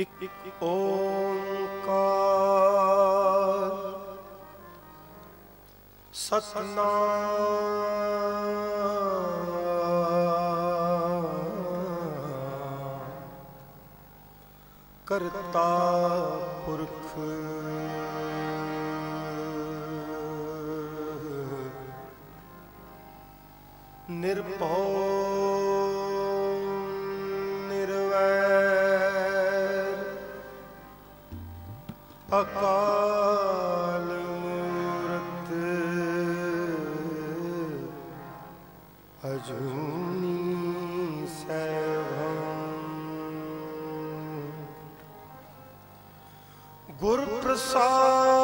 ਇੱਕ ਓੰਕਾਰ ਗੁਰ ਪ੍ਰਸਾਦ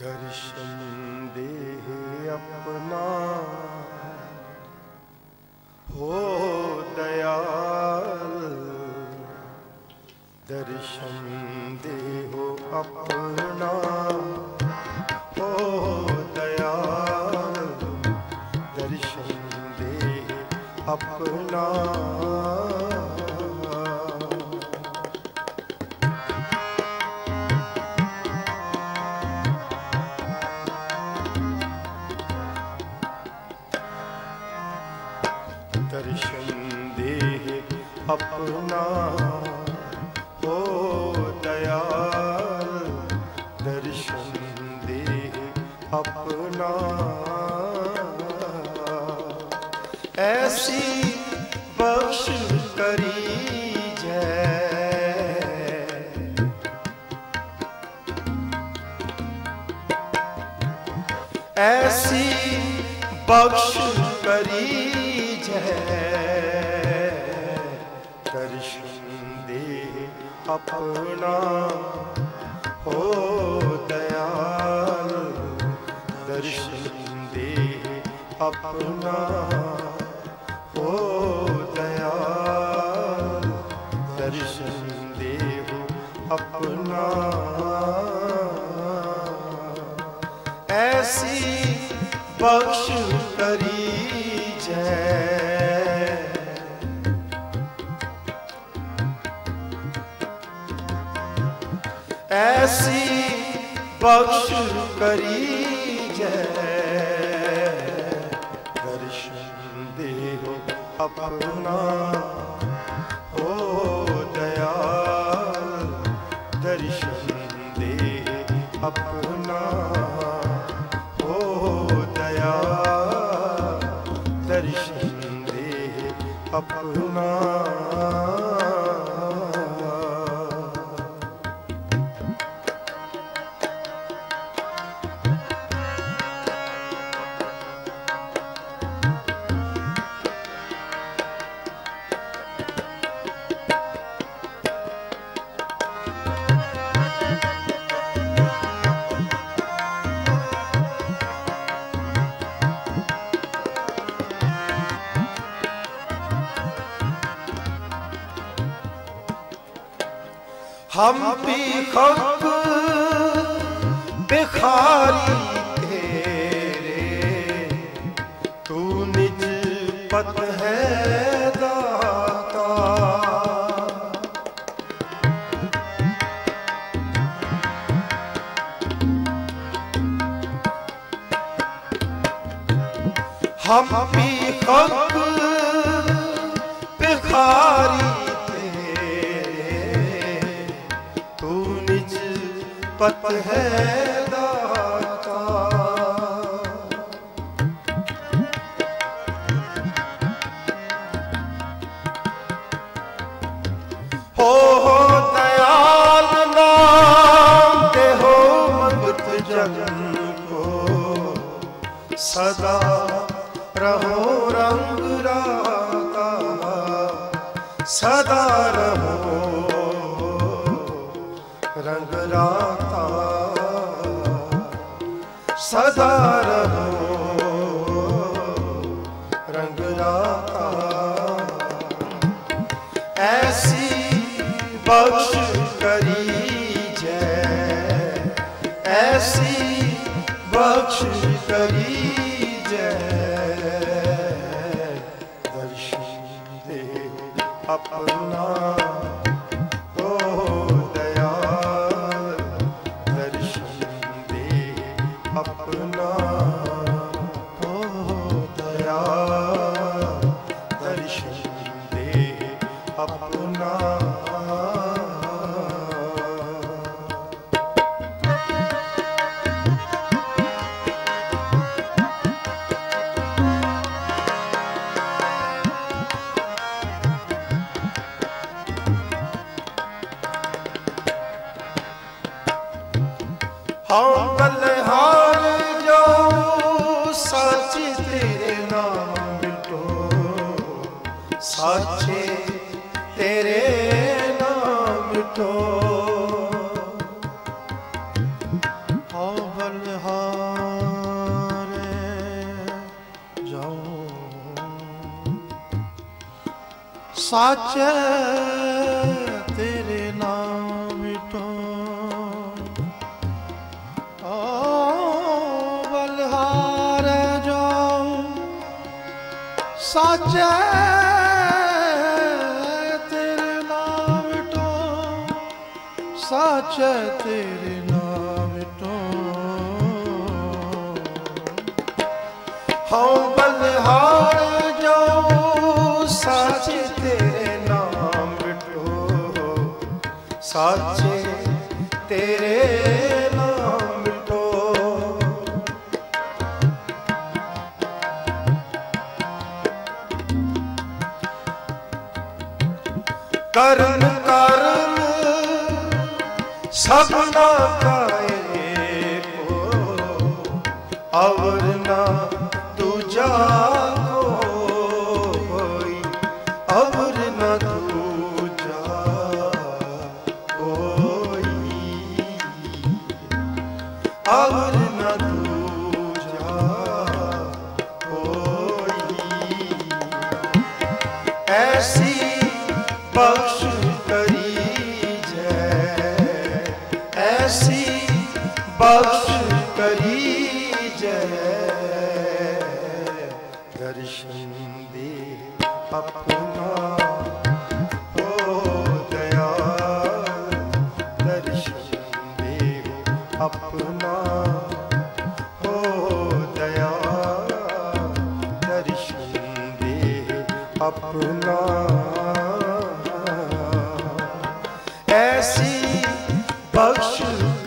darshan ਦੇ ਆਪਣਾ ਹੋ ਦਇਆਲ, ਦਰਸ਼ਨ ਦੇਵ ਆਪਣਾ। ਐਸੀ ਬਖਸ਼ ਕਰੀ ਜੈ। ਐਸੀ ਬਖਸ਼ ਕਰੀ ਜੈ। ਆਪਣਾ ਸਭ ਬਿਖਾਰੀ ਤੇਰੇ। ਤੂੰ ਨਿਜ ਪਤ ਹੈ ਦਾਤਾ। ਹਮ ਵੀ ਖੱਬ ਬਿਖਾਰੀ ਪਤ ਹੈ ਆਪਣਾ ਚੈ ਤੇਰੇ ਨਾਮ ਤੋਂ। ਓ ਬਲਹਾਰ ਜੋ ਸਾਚੈ ਸਾਚੇ ਤੇਰੇ ਨਾਮ ਤੋਂ। ਸਾਚੇ ਤੇਰੇ ਨਾਮ ਮਿਟੋ। ਕਰਨ ਕਰਨ ਸਭਨਾ ਕਾਏ ਕੋ ਅਵਰਨਾ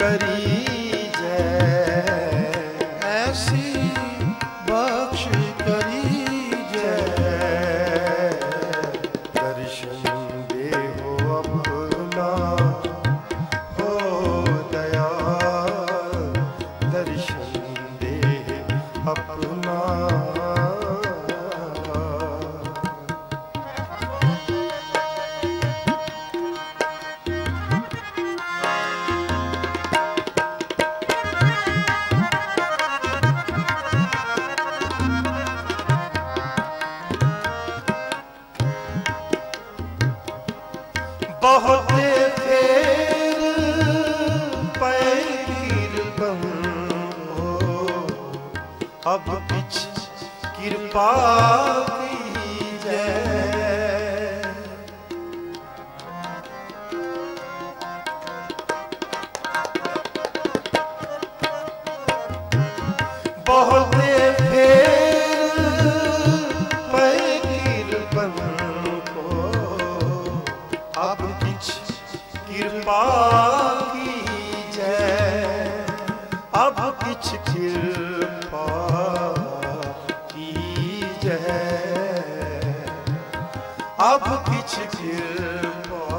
करी 肩膀。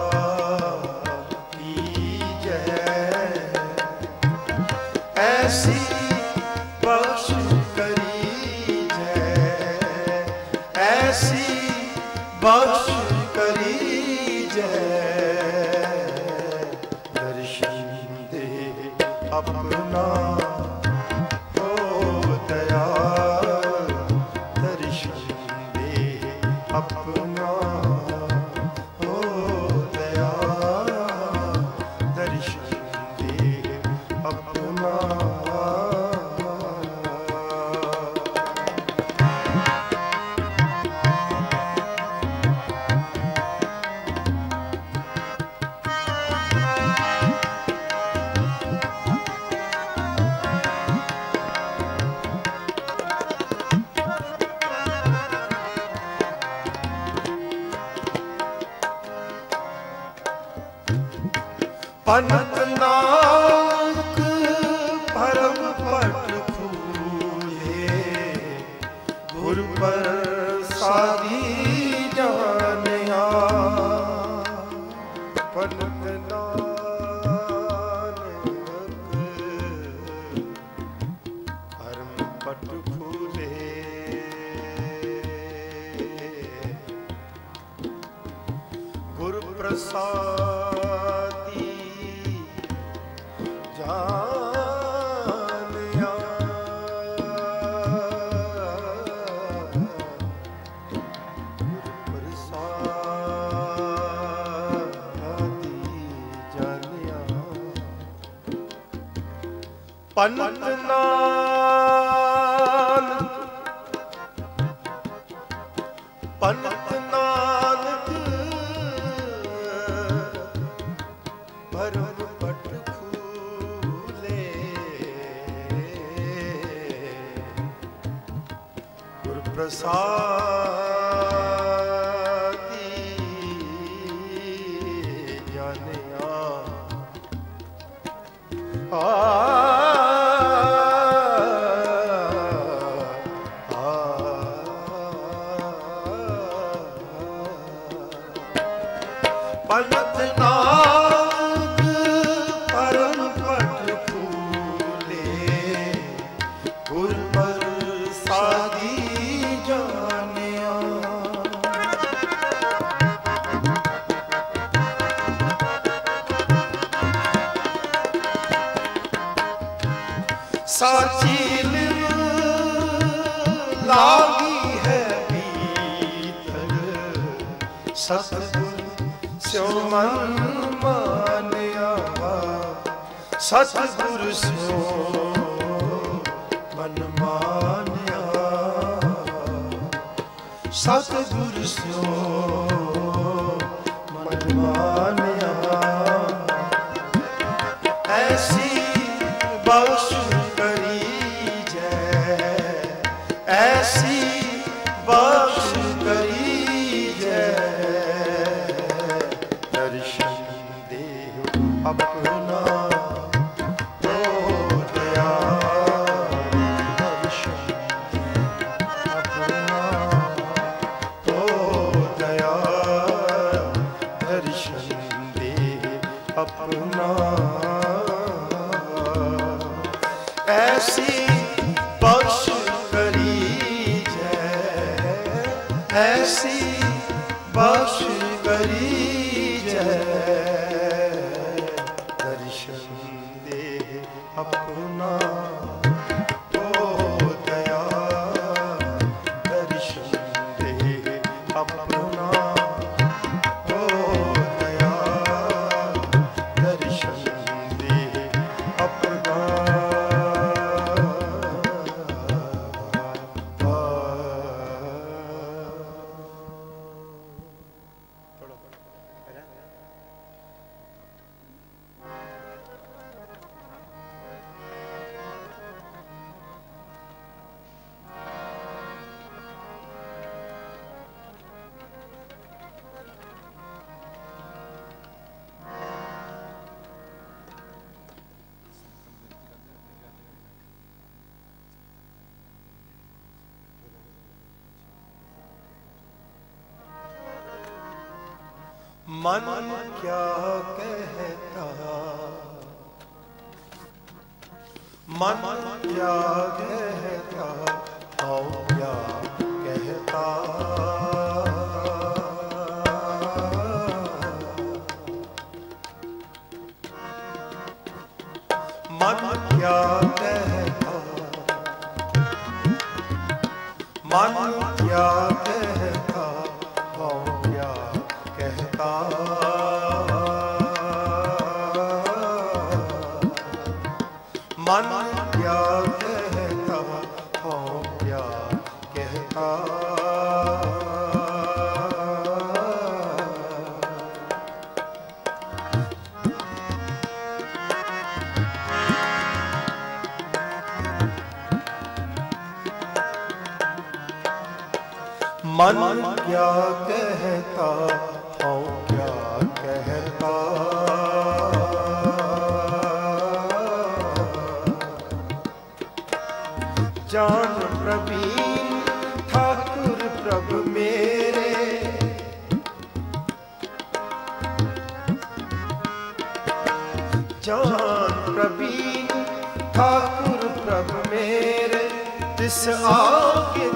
ਪ੍ਰਸਾਦੀ। ਜਾਣਿਆ। ਪ੍ਰਸਾਦੀ ਜਾਣਿਆ। ਪੰਨ ਸਾਚੀ ਲਿਵ ਹੈ ਭੀਤਰ ਮਨ ਮਾਨਿਆ ਸਤਗੁਰ ਸਿਉ ਮਨ ਮਾਨਿਆ मन क्या कहता मन क्या कहता मन क्या कहता हूँ क्या कहता जान ਜਾਨ ਪ੍ਰਭੀ ਠਾਕੁਰ ਪ੍ਰਭ ਮੇਰੇ ਤਿਸ ਆਗੇ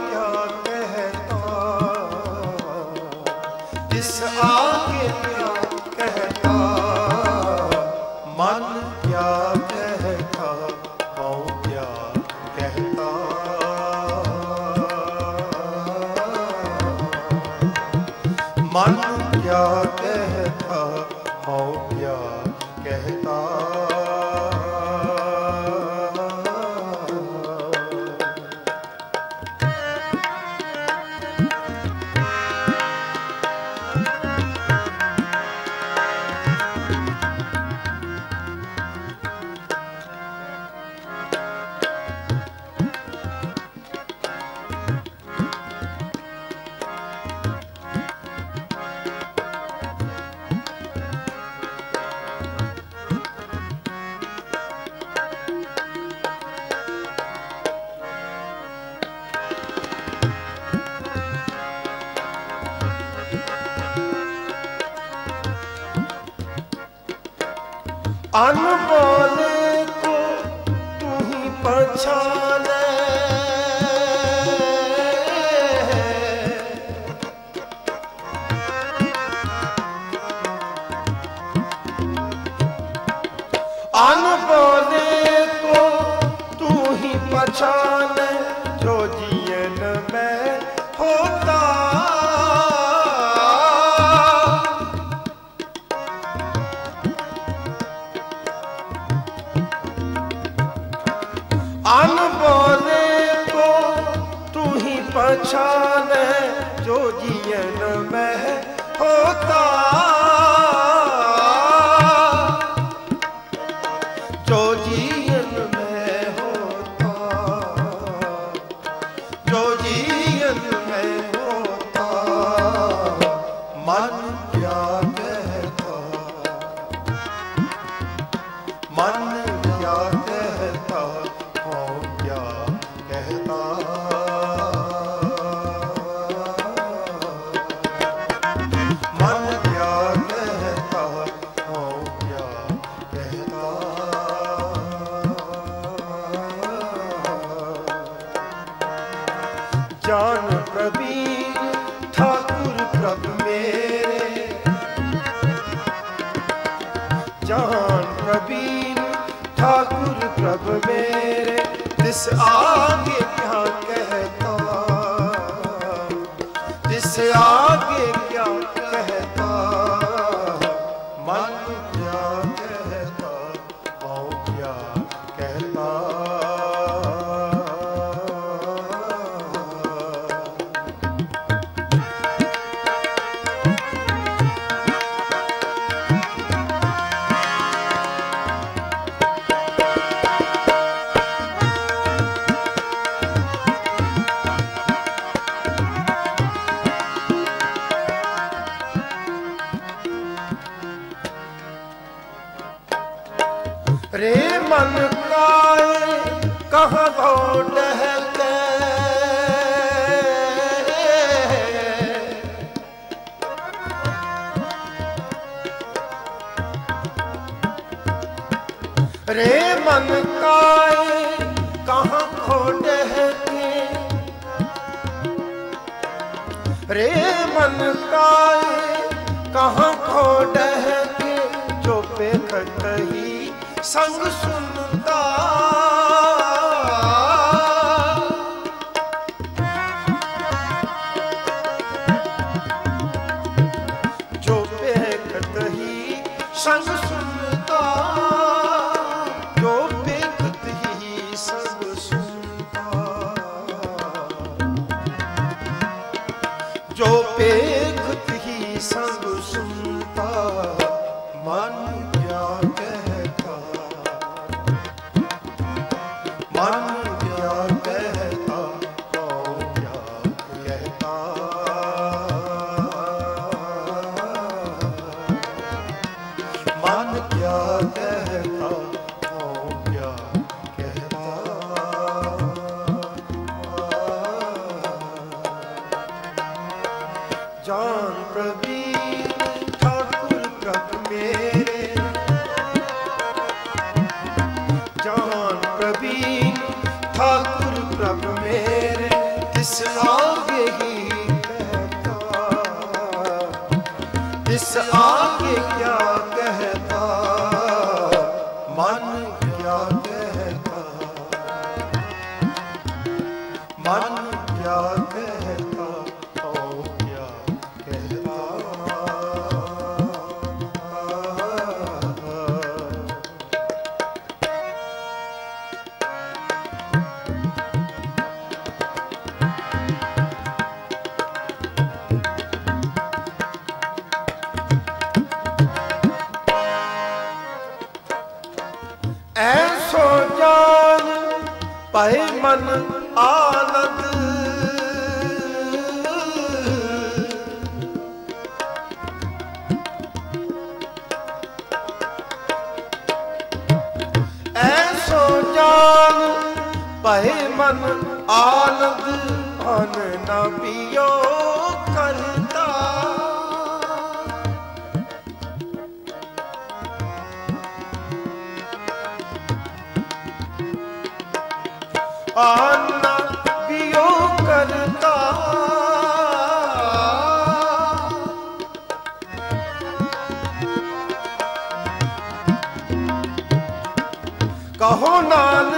मन काए कहाँ खो डह के जो पे कही संग सुन ਤਿਸ ਆਗੇ ਹੀ। ਕਹਤਾ ਤਿਸ ਆ ਕਹੋ ਨਾਲ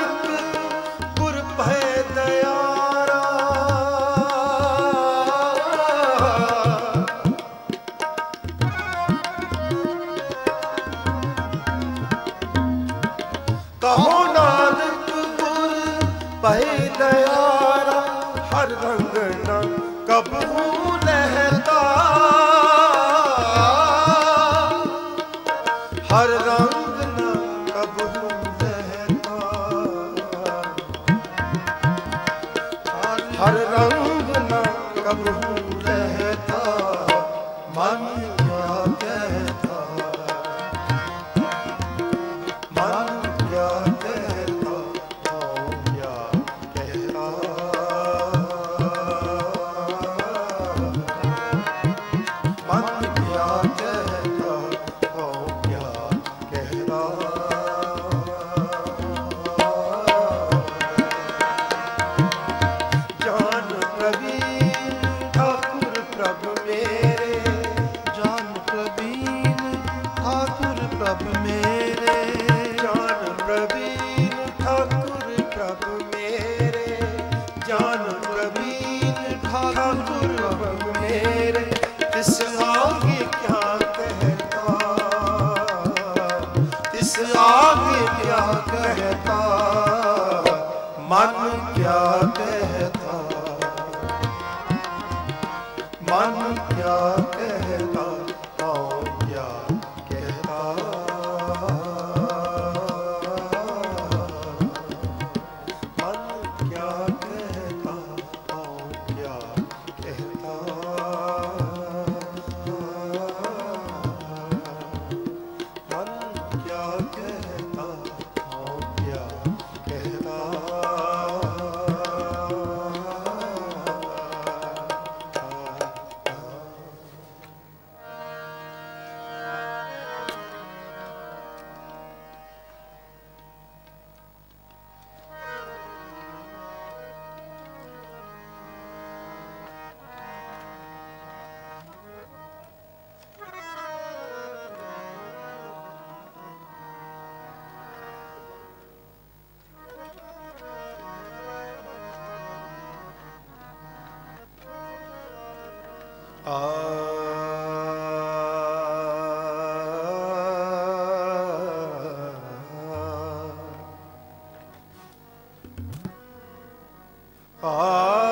ਕਿਆ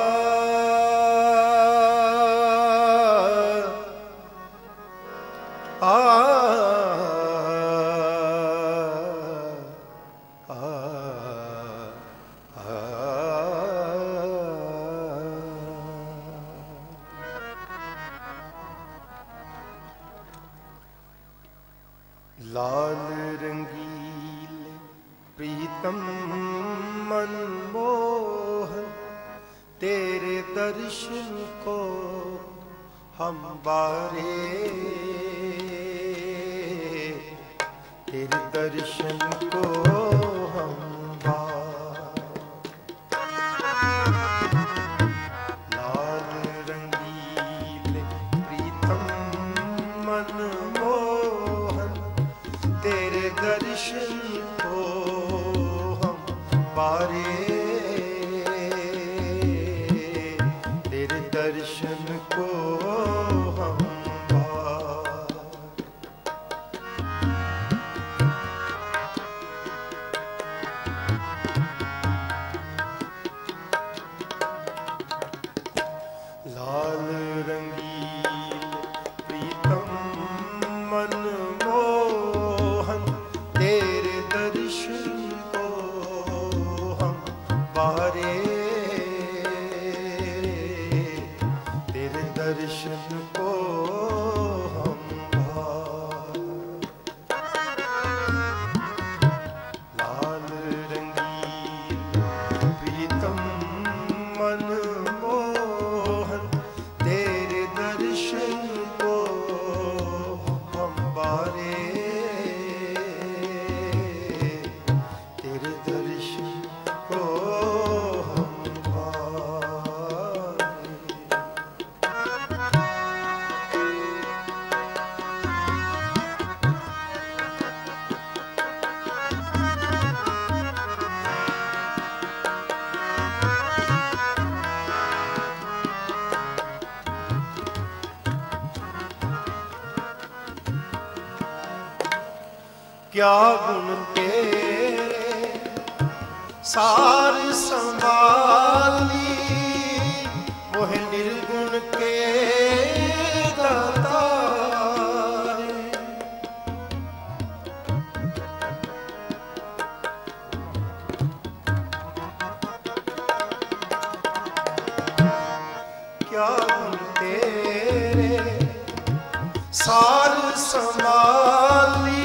ਕਿਆ ਗੁਣ ਤੇਰੇ। ਸਾਰ ਸੰਭਾਲੀ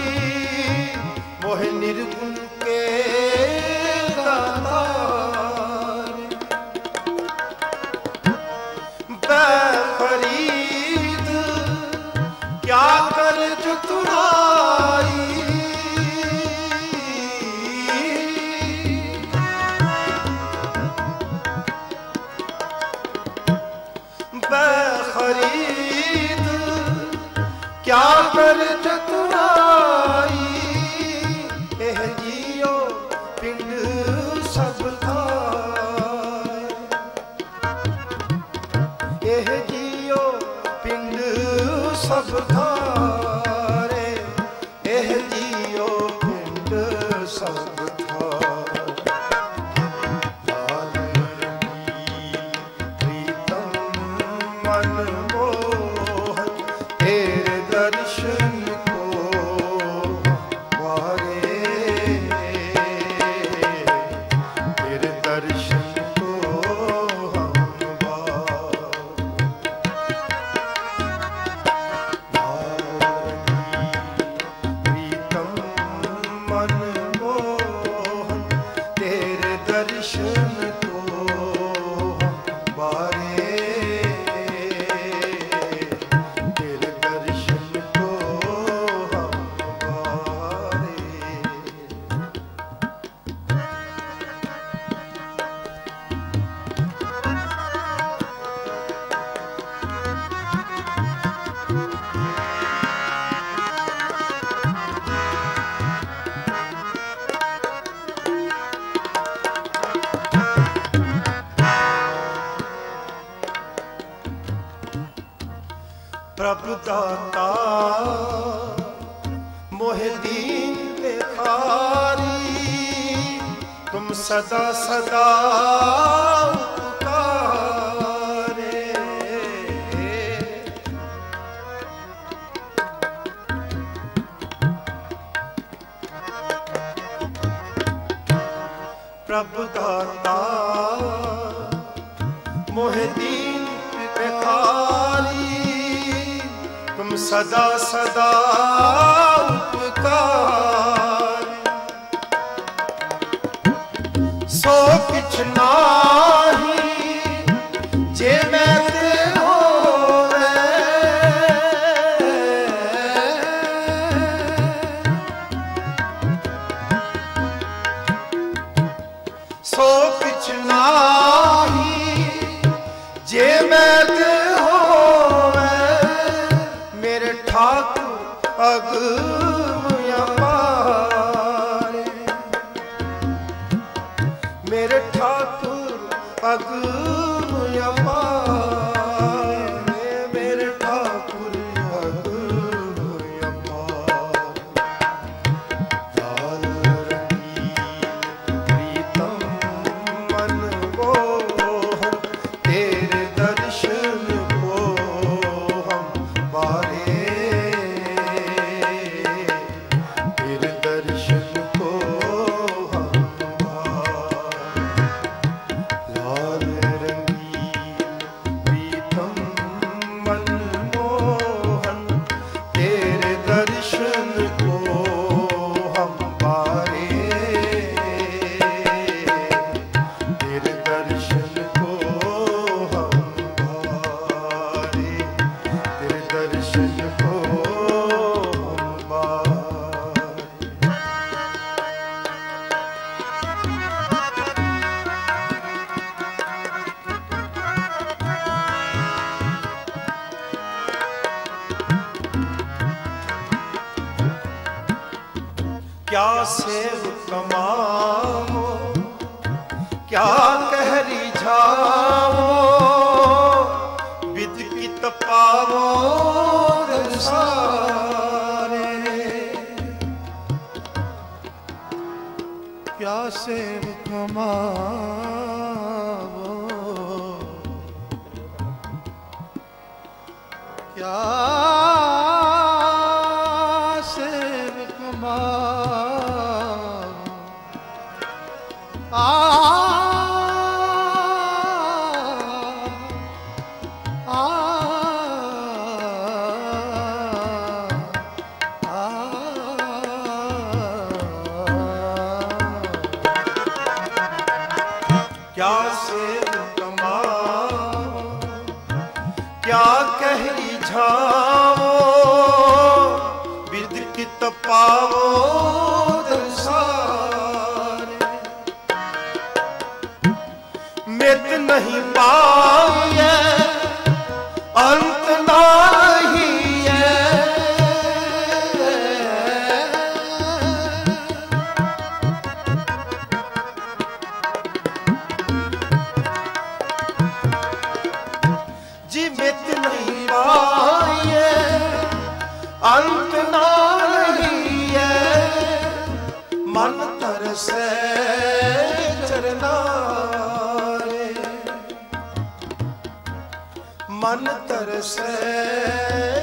ਦਰਸ਼ਨ ਠਾਕੁਰ ਕਿਆ ਸੇਵ ਕਮਾਵੋ ਕਿਆ ਕਹਿਰੀ ਜਾਵੋ। céu.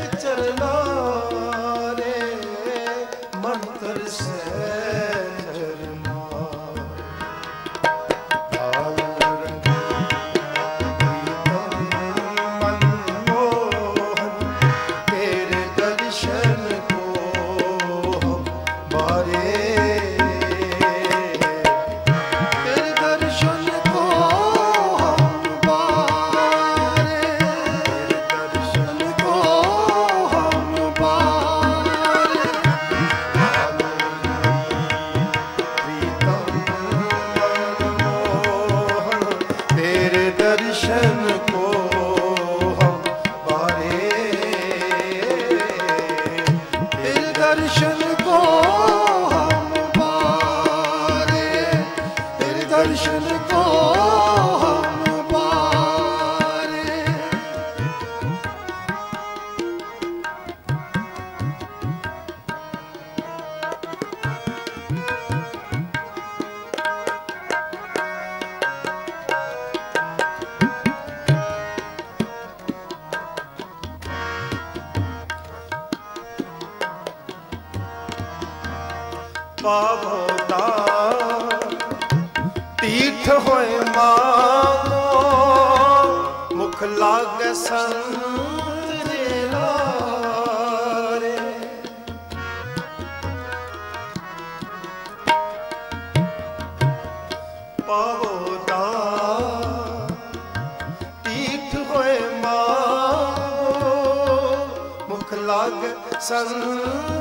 ਲਾਗੇ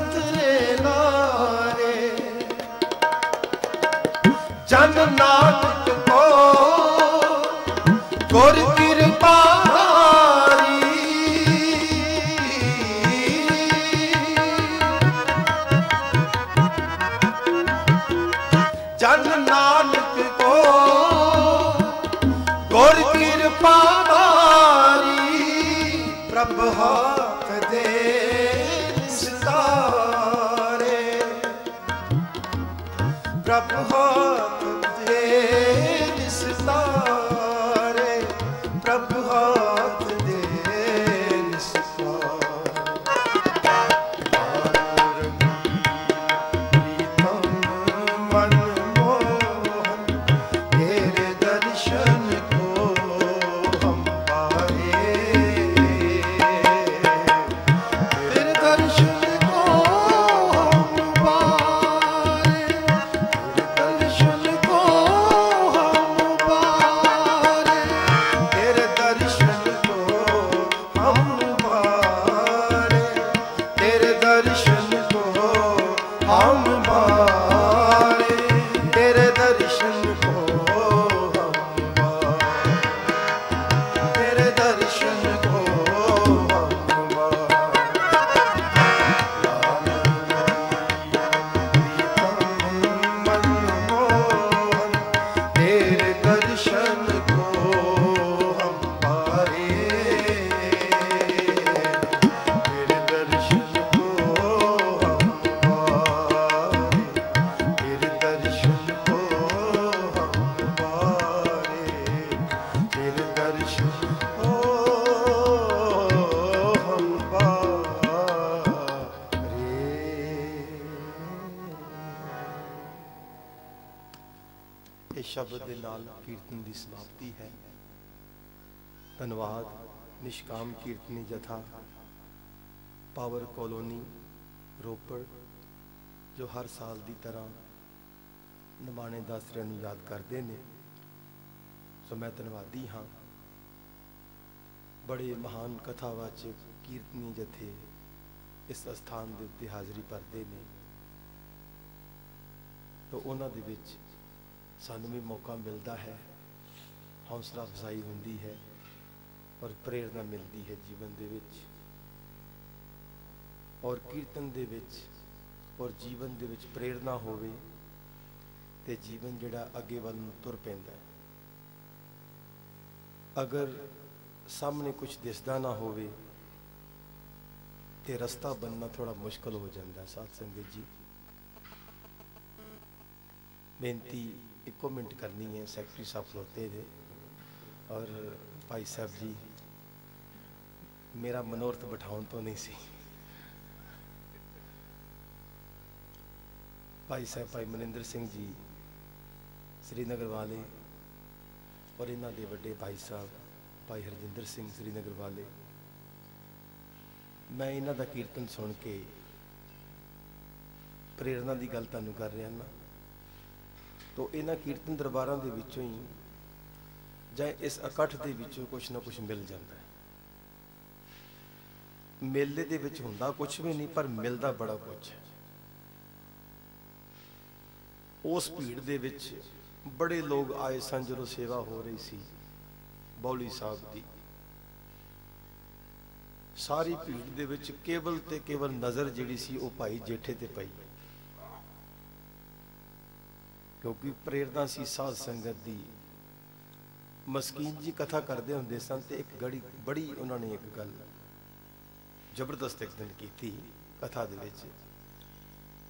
ਕੀਰਤਨ ਦੀ ਸਮਾਪਤੀ ਹੈ। ਧੰਨਵਾਦ। ਨਿਸ਼ਕਾਮ ਕੀਰਤਨੀ ਜਥਾ, ਪਾਵਰ ਕਲੋਨੀ, ਰੋਪੜ, ਜੋ ਹਰ ਸਾਲ ਦੀ ਤਰ੍ਹਾਂ ਨਿਮਾਣੇ ਦਾਸਰਿਆਂ ਨੂੰ ਯਾਦ ਕਰਦੇ ਨੇ। ਸੋ ਮੈਂ ਧੰਨਵਾਦੀ ਹਾਂ। ਬੜੇ ਮਹਾਨ ਕਥਾਵਾਚਕ ਕੀਰਤਨੀ ਜਥੇ ਇਸ ਅਸਥਾਨ ਦੇ ਉੱਤੇ ਹਾਜ਼ਰੀ ਭਰਦੇ ਨੇ। ਤਾਂ ਉਹਨਾਂ ਦੇ ਵਿੱਚ ਸਾਨੂੰ ਵੀ ਮੌਕਾ ਮਿਲਦਾ ਹੈ। ਹੌਸਲਾ ਅਫਜ਼ਾਈ ਹੁੰਦੀ ਹੈ ਔਰ ਪ੍ਰੇਰਣਾ ਮਿਲਦੀ ਹੈ ਜੀਵਨ ਦੇ ਵਿੱਚ ਔਰ ਕੀਰਤਨ ਦੇ ਵਿੱਚ ਔਰ ਜੀਵਨ ਦੇ ਵਿੱਚ ਪ੍ਰੇਰਣਾ ਹੋਵੇ ਤੇ ਜੀਵਨ ਜਿਹੜਾ ਅੱਗੇ ਵੱਲ ਨੂੰ ਤੁਰ ਪੈਂਦਾ ਹੈ। ਅਗਰ ਸਾਹਮਣੇ ਕੁਝ ਦਿਸਦਾ ਨਾ ਹੋਵੇ ਤੇ ਰਸਤਾ ਬੰਨਣਾ ਥੋੜਾ ਮੁਸ਼ਕਲ ਹੋ ਜਾਂਦਾ ਹੈ ਸਾਧ ਸੰਗਤ ਜੀ। ਬੇਨਤੀ ਇੱਕੋ ਮਿੰਟ ਕਰਨੀ ਹੈ, ਸੈਕਟਰੀ ਸਾਹਿਬ ਖਲੋਤੇ ਦੇ ਔਰ ਭਾਈ ਸਾਹਿਬ ਜੀ, ਮੇਰਾ ਮਨੋਰਥ ਬਿਠਾਉਣ ਤੋਂ ਨਹੀਂ ਸੀ। ਭਾਈ ਸਾਹਿਬ, ਭਾਈ ਮਨਿੰਦਰ ਸਿੰਘ ਜੀ, ਸ੍ਰੀਨਗਰ ਵਾਲੇ ਔਰ ਇਹਨਾਂ ਦੇ ਵੱਡੇ ਭਾਈ ਸਾਹਿਬ, ਭਾਈ ਹਰਜਿੰਦਰ ਸਿੰਘ ਸ੍ਰੀਨਗਰ ਵਾਲੇ, ਮੈਂ ਇਹਨਾਂ ਦਾ ਕੀਰਤਨ ਸੁਣ ਕੇ ਪ੍ਰੇਰਣਾ ਦੀ ਗੱਲ ਤੁਹਾਨੂੰ ਕਰ ਰਿਹਾ ਨਾ। ਤੋ ਇਹਨਾਂ ਕੀਰਤਨ ਦਰਬਾਰਾਂ ਦੇ ਵਿੱਚੋਂ ਹੀ ਜਾਂ ਇਸ ਇਕੱਠ ਦੇ ਵਿੱਚੋਂ ਕੁਝ ਨਾ ਕੁਝ ਮਿਲ ਜਾਂਦਾ ਹੈ। ਮੇਲੇ ਦੇ ਵਿੱਚ ਹੁੰਦਾ ਕੁਝ ਵੀ ਨਹੀਂ, ਪਰ ਮਿਲਦਾ ਬੜਾ ਕੁਝ ਹੈ। ਉਸ ਭੀੜ ਦੇ ਵਿੱਚ ਬੜੇ ਲੋਕ ਆਏ ਸਨ ਜਦੋਂ ਸੇਵਾ ਹੋ ਰਹੀ ਸੀ ਬੌਲੀ ਸਾਹਿਬ ਦੀ। ਸਾਰੀ ਭੀੜ ਦੇ ਵਿੱਚ ਕੇਵਲ ਤੇ ਕੇਵਲ ਨਜ਼ਰ ਜਿਹੜੀ ਸੀ ਉਹ ਭਾਈ ਜੇਠੇ ਤੇ ਪਈ। ਕਿਉਂਕਿ ਪ੍ਰੇਰਣਾ ਸੀ ਸਾਧ ਸੰਗਤ ਦੀ। ਮਸਕੀਨ ਜੀ ਕਥਾ ਕਰਦੇ ਹੁੰਦੇ ਸਨ ਤੇ ਇੱਕ ਗੜੀ ਬੜੀ ਉਹਨਾਂ ਨੇ ਇੱਕ ਗੱਲ ਜ਼ਬਰਦਸਤ ਇੱਕ ਦਿਨ ਕੀਤੀ ਕਥਾ ਦੇ ਵਿੱਚ।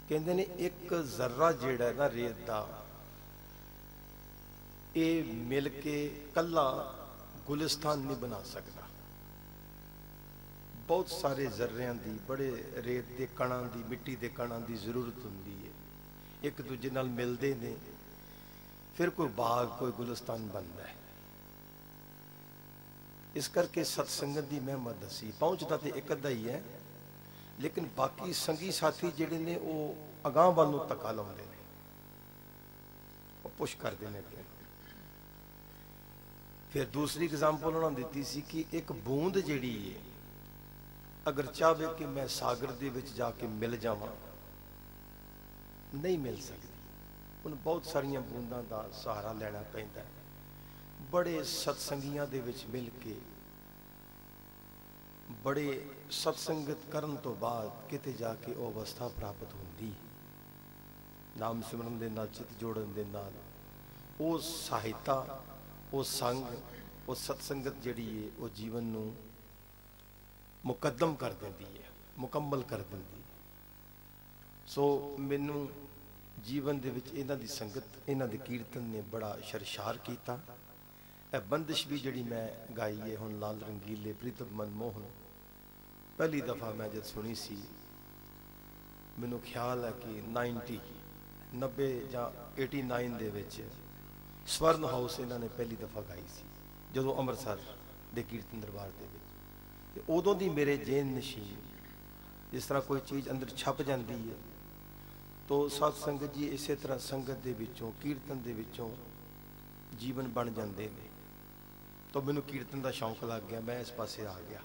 ਕਹਿੰਦੇ ਨੇ ਇੱਕ ਜ਼ਰਰਾ ਜਿਹੜਾ ਹੈ ਨਾ ਰੇਤ ਦਾ, ਇਹ ਮਿਲ ਕੇ ਕੱਲਾ ਗੁਲਿਸਤਾਨ ਨਹੀਂ ਬਣਾ ਸਕਦਾ। ਬਹੁਤ ਸਾਰੇ ਜ਼ਰਰਿਆਂ ਦੀ, ਬੜੇ ਰੇਤ ਦੇ ਕਣਾਂ ਦੀ, ਮਿੱਟੀ ਦੇ ਕਣਾਂ ਦੀ ਜ਼ਰੂਰਤ ਹੁੰਦੀ ਹੈ। ਇੱਕ ਦੂਜੇ ਨਾਲ ਮਿਲਦੇ ਨੇ। ਫਿਰ ਕੋਈ ਬਾਗ, ਕੋਈ ਗੁਲਿਸਤਾਨ ਬਣਦਾ ਹੈ। ਇਸ ਕਰਕੇ ਸਤਸੰਗਤ ਦੀ ਮਹਿਮਤ ਦੱਸੀ। ਪਹੁੰਚਦਾ ਤੇ ਇੱਕ ਅੱਧਾ ਹੀ ਹੈ। ਲੇਕਿਨ ਬਾਕੀ ਸੰਗੀ ਸਾਥੀ ਜਿਹੜੇ ਨੇ, ਉਹ ਅਗਾਹ ਵੱਲ ਨੂੰ ਧੱਕਾ ਲਾਉਂਦੇ ਨੇ। ਉਹ ਪੁਸ਼ ਕਰਦੇ ਨੇ ਅੱਗੇ। ਫਿਰ ਦੂਸਰੀ ਐਗਜ਼ਾਮਪਲ ਉਹਨਾਂ ਨੇ ਦਿੱਤੀ ਸੀ ਕਿ ਇੱਕ ਬੂੰਦ ਜਿਹੜੀ ਹੈ ਅਗਰ ਚਾਹਵੇ ਕਿ ਮੈਂ ਸਾਗਰ ਦੇ ਵਿੱਚ ਜਾ ਕੇ ਮਿਲ ਜਾਵਾਂ, ਨਹੀਂ ਮਿਲ ਸਕਦੀ। ਉਹਨੂੰ ਬਹੁਤ ਸਾਰੀਆਂ ਬੂੰਦਾਂ ਦਾ ਸਹਾਰਾ ਲੈਣਾ ਪੈਂਦਾ। ਹੈ ਬੜੇ ਸਤਸੰਗੀਆਂ ਦੇ ਵਿੱਚ ਮਿਲ ਕੇ, ਬੜੇ ਸਤਸੰਗਤ ਕਰਨ ਤੋਂ ਬਾਅਦ ਕਿਤੇ ਜਾ ਕੇ ਉਹ ਅਵਸਥਾ ਪ੍ਰਾਪਤ ਹੁੰਦੀ। ਨਾਮ ਸਿਮਰਨ ਦੇ ਨਾਲ, ਚਿਤ ਜੋੜਨ ਦੇ ਨਾਲ, ਉਹ ਸਹਾਇਤਾ ਉਹ ਸੰਗ, ਉਹ ਸਤਸੰਗਤ ਜਿਹੜੀ ਹੈ ਉਹ ਜੀਵਨ ਨੂੰ ਮੁਕੱਦਮ ਕਰ ਦਿੰਦੀ ਹੈ ਮੁਕੰਮਲ ਕਰ ਦਿੰਦੀ ਹੈ ਸੋ ਮੈਨੂੰ ਜੀਵਨ ਦੇ ਵਿੱਚ ਇਹਨਾਂ ਦੀ ਸੰਗਤ, ਇਹਨਾਂ ਦੇ ਕੀਰਤਨ ਨੇ ਬੜਾ ਸ਼ਰਸ਼ਾਰ ਕੀਤਾ। ਇਹ ਬੰਦਿਸ਼ ਵੀ ਜਿਹੜੀ ਮੈਂ ਗਾਈ ਹੈ ਹੁਣ ਲਾਲ ਰੰਗੀਲੇ ਪ੍ਰੀਤਮ ਮਨਮੋਹਨ। ਪਹਿਲੀ ਦਫਾ ਮੈਂ ਜਦ ਸੁਣੀ ਸੀ, ਮੈਨੂੰ ਖਿਆਲ ਹੈ ਕਿ 90 90 ਜਾਂ 89 ਦੇ ਵਿੱਚ ਸਵਰਨ ਹਾਊਸ ਇਹਨਾਂ ਨੇ ਪਹਿਲੀ ਦਫਾ ਗਾਈ ਸੀ, ਜਦੋਂ ਅੰਮ੍ਰਿਤਸਰ ਦੇ ਕੀਰਤਨ ਦਰਬਾਰ ਦੇ ਵਿੱਚ। ਤੇ ਉਦੋਂ ਦੀ ਮੇਰੇ ਜੇਨ ਨਸ਼ੀਨ ਜਿਸ ਤਰ੍ਹਾਂ ਕੋਈ ਚੀਜ਼ ਅੰਦਰ ਛਪ ਜਾਂਦੀ ਹੈ ਤੋ ਸਤ ਸੰਗਤ ਜੀ ਇਸੇ ਤਰ੍ਹਾਂ ਸੰਗਤ ਦੇ ਵਿੱਚੋਂ, ਕੀਰਤਨ ਦੇ ਵਿੱਚੋਂ ਜੀਵਨ ਬਣ ਜਾਂਦੇ ਨੇ। ਤਾਂ ਮੈਨੂੰ ਕੀਰਤਨ ਦਾ ਸ਼ੌਂਕ ਲੱਗ ਗਿਆ, ਮੈਂ ਇਸ ਪਾਸੇ ਆ ਗਿਆ।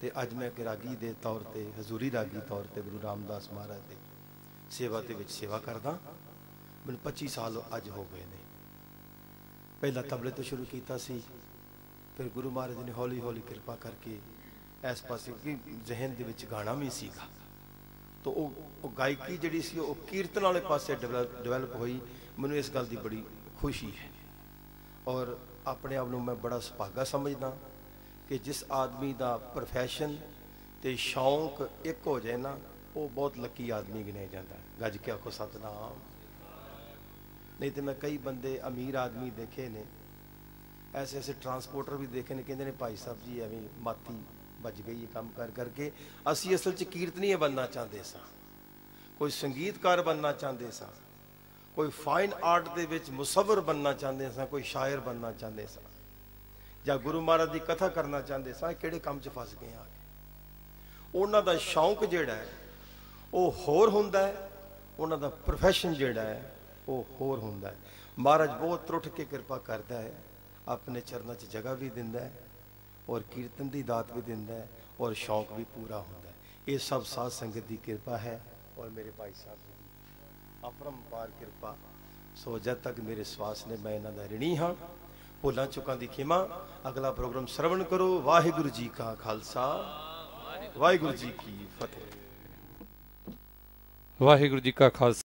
ਤੇ ਅੱਜ ਮੈਂ ਇੱਕ ਰਾਗੀ ਦੇ ਤੌਰ ਤੇ, ਹਜ਼ੂਰੀ ਰਾਗੀ ਤੌਰ ਤੇ ਗੁਰੂ ਰਾਮਦਾਸ ਮਹਾਰਾਜ ਦੇ ਸੇਵਾ ਦੇ ਵਿੱਚ ਸੇਵਾ ਕਰਦਾ। ਮੈਨੂੰ 25 ਸਾਲ ਅੱਜ ਹੋ ਗਏ ਨੇ। ਪਹਿਲਾਂ ਤਬਲੇ ਤੋਂ ਸ਼ੁਰੂ ਕੀਤਾ ਸੀ, ਫਿਰ ਗੁਰੂ ਮਹਾਰਾਜ ਨੇ ਹੌਲੀ ਹੌਲੀ ਕਿਰਪਾ ਕਰਕੇ ਇਸ ਪਾਸੇ ਕਿ ਜ਼ਿਹਨ ਦੇ ਵਿੱਚ ਗਾਣਾ ਵੀ ਸੀਗਾ। ਤਾਂ ਉਹ ਉਹ ਗਾਇਕੀ ਜਿਹੜੀ ਸੀ, ਉਹ ਕੀਰਤਨ ਵਾਲੇ ਪਾਸੇ ਡਿਵੈਲਪ ਹੋਈ। ਮੈਨੂੰ ਇਸ ਗੱਲ ਦੀ ਬੜੀ ਖੁਸ਼ੀ ਹੈ। ਔਰ ਆਪਣੇ ਆਪ ਨੂੰ ਮੈਂ ਬੜਾ ਸੁਭਾਗਾ ਸਮਝਦਾ ਕਿ ਜਿਸ ਆਦਮੀ ਦਾ profession ਤੇ ਸ਼ੌਂਕ ਇੱਕ ਹੋ ਜਾਏ ਨਾ, ਉਹ ਬਹੁਤ ਲੱਕੀ ਆਦਮੀ ਗਿਣਿਆ ਜਾਂਦਾ ਗੱਜ ਕੇ ਆਖੋ, ਸਤਨਾਮ। ਨਹੀਂ ਤੇ ਮੈਂ ਕਈ ਬੰਦੇ ਅਮੀਰ ਆਦਮੀ ਦੇਖੇ ਨੇ ਐਸੇ ਐਸੇ ਟਰਾਂਸਪੋਰਟਰ ਵੀ ਦੇਖੇ ਨੇ, ਕਹਿੰਦੇ ਨੇ, ਭਾਈ ਸਾਹਿਬ ਜੀ, ਐਵੇਂ ਮਾਤੀ ਵੱਜ ਗਈ ਹੈ ਕੰਮ ਕਰ ਕਰਕੇ। ਅਸੀਂ ਅਸਲ 'ਚ ਕੀਰਤਨੀਏ ਬਣਨਾ ਚਾਹੁੰਦੇ ਸਾਂ। ਕੋਈ ਸੰਗੀਤਕਾਰ ਬਣਨਾ ਚਾਹੁੰਦੇ ਸਾਂ। ਕੋਈ ਫਾਈਨ ਆਰਟ ਦੇ ਵਿੱਚ ਮੁਸਵਰ ਬਣਨਾ ਚਾਹੁੰਦੇ ਸਾਂ, ਕੋਈ ਸ਼ਾਇਰ ਬਣਨਾ ਚਾਹੁੰਦੇ ਸਾਂ, ਜਾਂ ਗੁਰੂ ਮਹਾਰਾਜ ਦੀ ਕਥਾ ਕਰਨਾ ਚਾਹੁੰਦੇ ਸਾਂ ਕਿਹੜੇ ਕੰਮ 'ਚ ਫਸ ਗਏ ਆ? ਉਹਨਾਂ ਦਾ ਸ਼ੌਂਕ ਜਿਹੜਾ ਹੈ, ਉਹ ਹੋਰ ਹੁੰਦਾ ਹੈ, ਉਹਨਾਂ ਦਾ ਪ੍ਰੋਫੈਸ਼ਨ ਜਿਹੜਾ ਹੈ, ਉਹ ਹੋਰ ਹੁੰਦਾ ਹੈ। ਮਹਾਰਾਜ ਬਹੁਤ ਟੁੱਟ ਕੇ ਕਿਰਪਾ ਕਰਦਾ ਹੈ, ਆਪਣੇ ਚਰਨਾਂ 'ਚ ਜਗ੍ਹਾ ਵੀ ਦਿੰਦਾ ਹੈ, ਔਰ ਕੀਰਤਨ ਦੀ ਦਾਤ ਵੀ ਦਿੰਦਾ ਹੈ, ਔਰ ਸ਼ੌਂਕ ਵੀ ਪੂਰਾ ਹੁੰਦਾ ਹੈ। ਇਹ ਸਭ ਸਾਧ ਸੰਗਤ ਦੀ ਕਿਰਪਾ ਹੈ, ਔਰ ਮੇਰੇ ਭਾਈ ਸਾਹਿਬ ਅਪਰੰਪਾਰ ਕਿਰਪਾ। ਸੋ ਜਦ ਤੱਕ ਮੇਰੇ ਸਵਾਸ ਨੇ ਮੈਂ ਇਹਨਾਂ ਦਾ ਰਿਣੀ ਹਾਂ, ਭੁੱਲਾਂ ਚੁੱਕਾਂ ਦੀ ਖਿਮਾ, ਅਗਲਾ ਪ੍ਰੋਗਰਾਮ ਸਰਵਣ ਕਰੋ। ਵਾਹਿਗੁਰੂ ਜੀ ਕਾ ਖਾਲਸਾ। ਵਾਹਿਗੁਰੂ ਜੀ ਕੀ ਫਤਿਹ। ਵਾਹਿਗੁਰੂ ਜੀ ਕਾ ਖਾਲਸਾ।